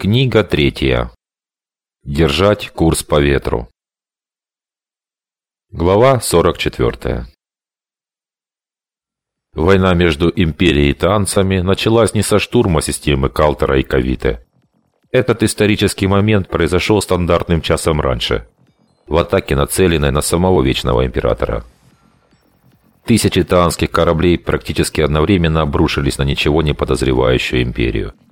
Книга третья. Держать курс по ветру. Глава 44. Война между империей и танцами началась не со штурма системы Калтера и Кавиты. Этот исторический момент произошел стандартным часом раньше, в атаке, нацеленной на самого Вечного Императора. Тысячи таанских кораблей практически одновременно обрушились на ничего не подозревающую империю –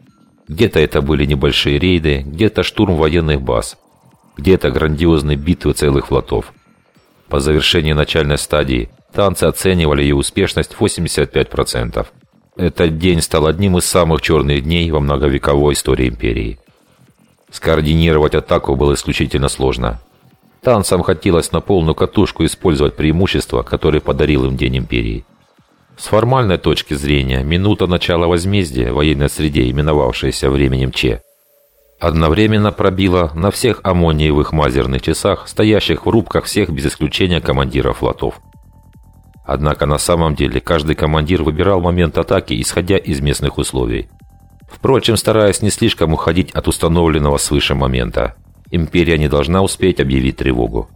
где-то это были небольшие рейды, где-то штурм военных баз, где-то грандиозные битвы целых флотов. По завершении начальной стадии танцы оценивали ее успешность 85%. Этот день стал одним из самых черных дней во многовековой истории империи. Скоординировать атаку было исключительно сложно. Танцам хотелось на полную катушку использовать преимущества, которые подарил им День Империи – с формальной точки зрения, минута начала возмездия в военной среде, именовавшаяся временем Че, одновременно пробила на всех аммониевых мазерных часах, стоящих в рубках всех без исключения командиров флотов. Однако на самом деле каждый командир выбирал момент атаки, исходя из местных условий. Впрочем, стараясь не слишком уходить от установленного свыше момента. Империя не должна успеть объявить тревогу.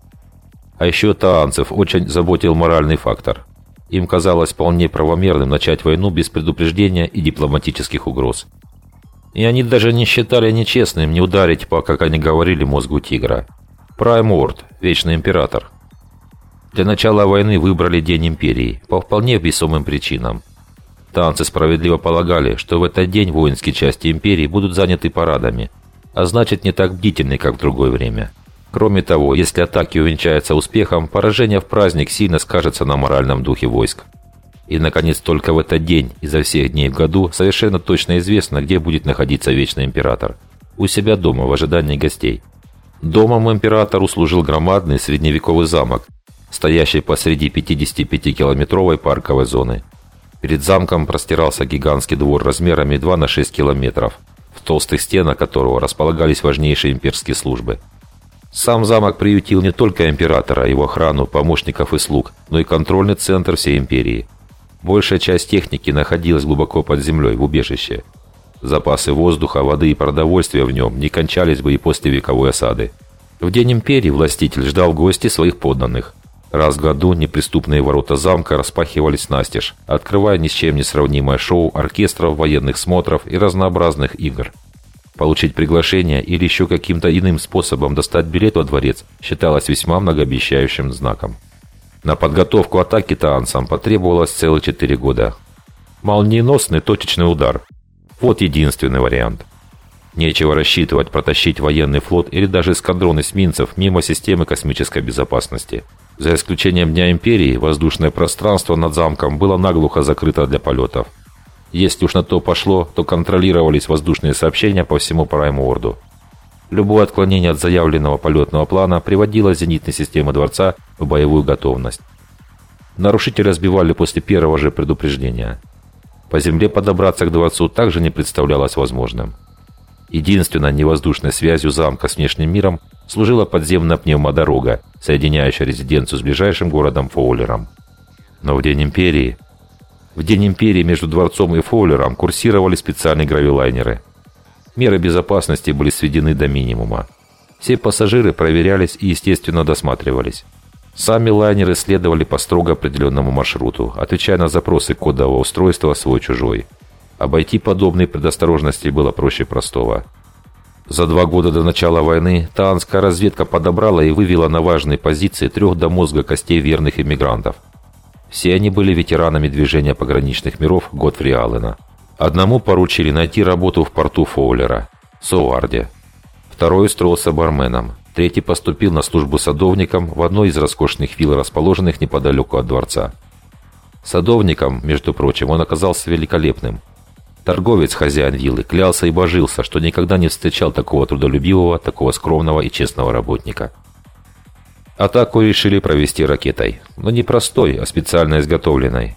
А еще таанцев очень заботил моральный фактор – им казалось вполне правомерным начать войну без предупреждения и дипломатических угроз. И они даже не считали нечестным не ударить по, как они говорили, мозгу тигра. Прайм Орд, Вечный Император. Для начала войны выбрали День Империи, по вполне весомым причинам. Танцы справедливо полагали, что в этот день воинские части Империи будут заняты парадами, а значит не так бдительны, как в другое время. Кроме того, если атаки увенчаются успехом, поражение в праздник сильно скажется на моральном духе войск. И, наконец, только в этот день изо всех дней в году совершенно точно известно, где будет находиться Вечный Император. У себя дома, в ожидании гостей. Домом императору служил громадный средневековый замок, стоящий посреди 55-километровой парковой зоны. Перед замком простирался гигантский двор размерами 2 на 6 километров, в толстых стенах которого располагались важнейшие имперские службы – сам замок приютил не только императора, его охрану, помощников и слуг, но и контрольный центр всей империи. Большая часть техники находилась глубоко под землей, в убежище. Запасы воздуха, воды и продовольствия в нем не кончались бы и после вековой осады. В день империи властитель ждал гости своих подданных. Раз в году неприступные ворота замка распахивались настежь, открывая ни с чем не сравнимое шоу оркестров, военных смотров и разнообразных игр – Получить приглашение или еще каким-то иным способом достать билет во дворец считалось весьма многообещающим знаком. На подготовку атаки таанцам потребовалось целых четыре года. Молниеносный точечный удар. Вот единственный вариант. Нечего рассчитывать протащить военный флот или даже эскадрон эсминцев мимо системы космической безопасности. За исключением Дня Империи, воздушное пространство над замком было наглухо закрыто для полетов. Если уж на то пошло, то контролировались воздушные сообщения по всему Прайм-Орду. Любое отклонение от заявленного полетного плана приводило зенитные системы Дворца в боевую готовность. Нарушители разбивали после первого же предупреждения. По земле подобраться к Дворцу также не представлялось возможным. Единственной невоздушной связью замка с внешним миром служила подземная пневмодорога, соединяющая резиденцию с ближайшим городом Фоулером. Но в День Империи в День Империи между Дворцом и Фоулером курсировали специальные гравилайнеры. Меры безопасности были сведены до минимума. Все пассажиры проверялись и, естественно, досматривались. Сами лайнеры следовали по строго определенному маршруту, отвечая на запросы кодового устройства свой-чужой. Обойти подобные предосторожности было проще простого. За два года до начала войны Таанская разведка подобрала и вывела на важные позиции трех до мозга костей верных иммигрантов – все они были ветеранами движения пограничных миров Готфри Аллена. Одному поручили найти работу в порту Фоулера, Соуарде. Второй устроился барменом. Третий поступил на службу садовником в одной из роскошных вилл, расположенных неподалеку от дворца. Садовником, между прочим, он оказался великолепным. Торговец, хозяин виллы, клялся и божился, что никогда не встречал такого трудолюбивого, такого скромного и честного работника. Атаку решили провести ракетой. Но не простой, а специально изготовленной.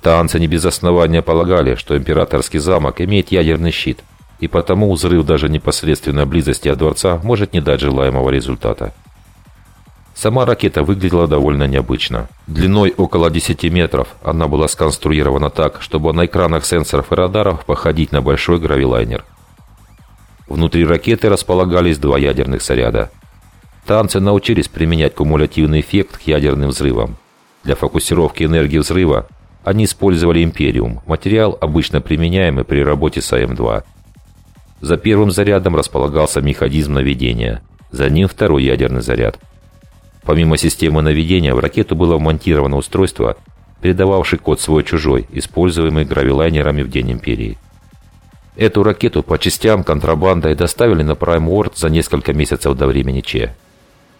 Танцы не без основания полагали, что императорский замок имеет ядерный щит, и потому взрыв даже непосредственной близости от дворца может не дать желаемого результата. Сама ракета выглядела довольно необычно. Длиной около 10 метров она была сконструирована так, чтобы на экранах сенсоров и радаров походить на большой гравилайнер. Внутри ракеты располагались два ядерных заряда. Танцы научились применять кумулятивный эффект к ядерным взрывам. Для фокусировки энергии взрыва они использовали империум, материал, обычно применяемый при работе с АМ-2. За первым зарядом располагался механизм наведения, за ним второй ядерный заряд. Помимо системы наведения в ракету было вмонтировано устройство, передававшее код свой-чужой, используемый гравилайнерами в День Империи. Эту ракету по частям контрабандой доставили на Прайм Уорд за несколько месяцев до времени Че.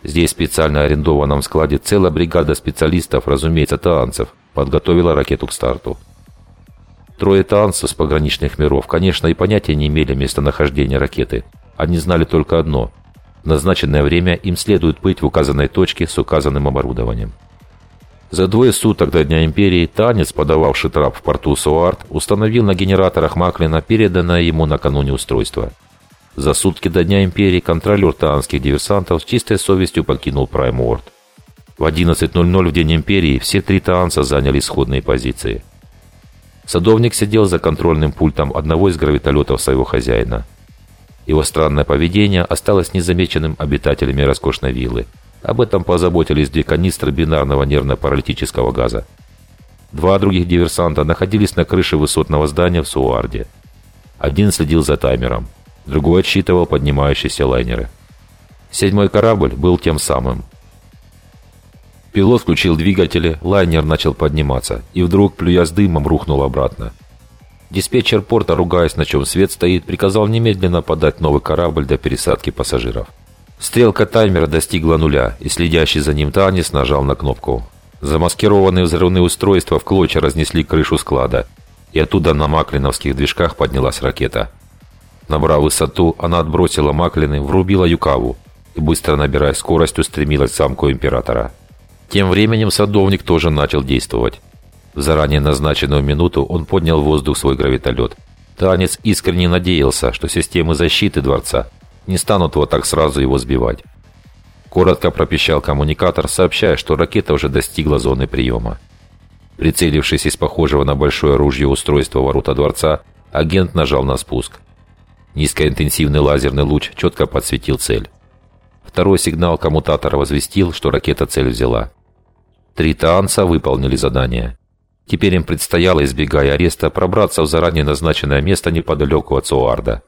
Здесь в специально арендованном складе целая бригада специалистов, разумеется, таанцев, подготовила ракету к старту. Трое таанцев с пограничных миров, конечно, и понятия не имели местонахождения ракеты. Они знали только одно – в назначенное время им следует быть в указанной точке с указанным оборудованием. За двое суток до Дня Империи Танец, подававший трап в порту Суарт, установил на генераторах Маклина переданное ему накануне устройство. За сутки до Дня Империи контролер таанских диверсантов с чистой совестью покинул Прайм Уорд. В 11.00 в День Империи все три таанца заняли исходные позиции. Садовник сидел за контрольным пультом одного из гравитолетов своего хозяина. Его странное поведение осталось незамеченным обитателями роскошной виллы – об этом позаботились две канистры бинарного нервно-паралитического газа. Два других диверсанта находились на крыше высотного здания в Суарде. Один следил за таймером, другой отсчитывал поднимающиеся лайнеры. Седьмой корабль был тем самым. Пилот включил двигатели, лайнер начал подниматься, и вдруг, плюя с дымом, рухнул обратно. Диспетчер порта, ругаясь, на чем свет стоит, приказал немедленно подать новый корабль для пересадки пассажиров. Стрелка таймера достигла нуля, и следящий за ним Танис нажал на кнопку. Замаскированные взрывные устройства в клочья разнесли крышу склада, и оттуда на маклиновских движках поднялась ракета. Набрав высоту, она отбросила маклины, врубила Юкаву и, быстро набирая скорость, устремилась к замку Императора. Тем временем садовник тоже начал действовать. В заранее назначенную минуту он поднял в воздух свой гравитолет. Танец искренне надеялся, что системы защиты дворца не станут вот так сразу его сбивать. Коротко пропищал коммуникатор, сообщая, что ракета уже достигла зоны приема. Прицелившись из похожего на большое ружье устройства ворота дворца, агент нажал на спуск. Низкоинтенсивный лазерный луч четко подсветил цель. Второй сигнал коммутатора возвестил, что ракета цель взяла. Три таанца выполнили задание. Теперь им предстояло, избегая ареста, пробраться в заранее назначенное место неподалеку от Суарда.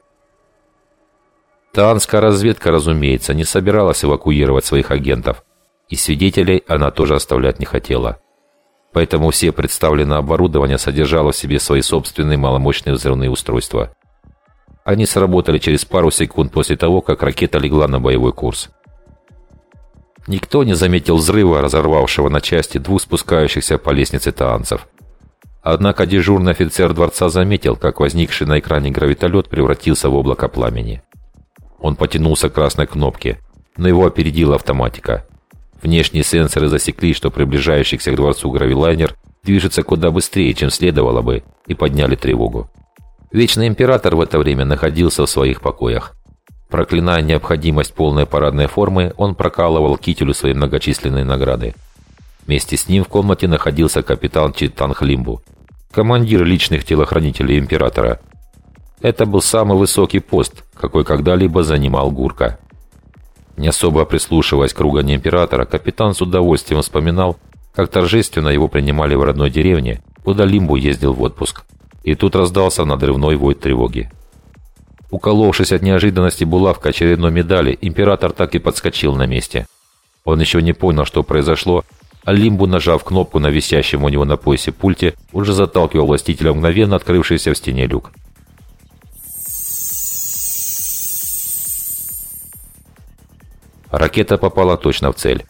Таанская разведка, разумеется, не собиралась эвакуировать своих агентов, и свидетелей она тоже оставлять не хотела. Поэтому все представленное оборудование содержало в себе свои собственные маломощные взрывные устройства. Они сработали через пару секунд после того, как ракета легла на боевой курс. Никто не заметил взрыва, разорвавшего на части двух спускающихся по лестнице таанцев. Однако дежурный офицер дворца заметил, как возникший на экране гравитолет превратился в облако пламени. Он потянулся к красной кнопке, но его опередила автоматика. Внешние сенсоры засекли, что приближающийся к дворцу гравилайнер движется куда быстрее, чем следовало бы, и подняли тревогу. Вечный император в это время находился в своих покоях. Проклиная необходимость полной парадной формы, он прокалывал кителю свои многочисленные награды. Вместе с ним в комнате находился капитан Читан Хлимбу, командир личных телохранителей императора – это был самый высокий пост, какой когда-либо занимал Гурка. Не особо прислушиваясь к ругани императора, капитан с удовольствием вспоминал, как торжественно его принимали в родной деревне, куда Лимбу ездил в отпуск. И тут раздался надрывной вой тревоги. Уколовшись от неожиданности булавка очередной медали, император так и подскочил на месте. Он еще не понял, что произошло, а Лимбу, нажав кнопку на висящем у него на поясе пульте, уже заталкивал властителя мгновенно открывшийся в стене люк. Ракета попала точно в цель.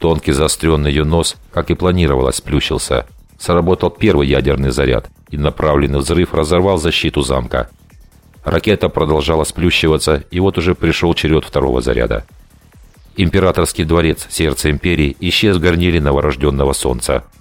Тонкий заостренный ее нос, как и планировалось, сплющился. Сработал первый ядерный заряд, и направленный взрыв разорвал защиту замка. Ракета продолжала сплющиваться, и вот уже пришел черед второго заряда. Императорский дворец, сердце империи, исчез в горниле новорожденного солнца –